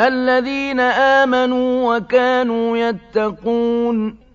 الَّذِينَ آمَنُوا وَكَانُوا يَتَّقُونَ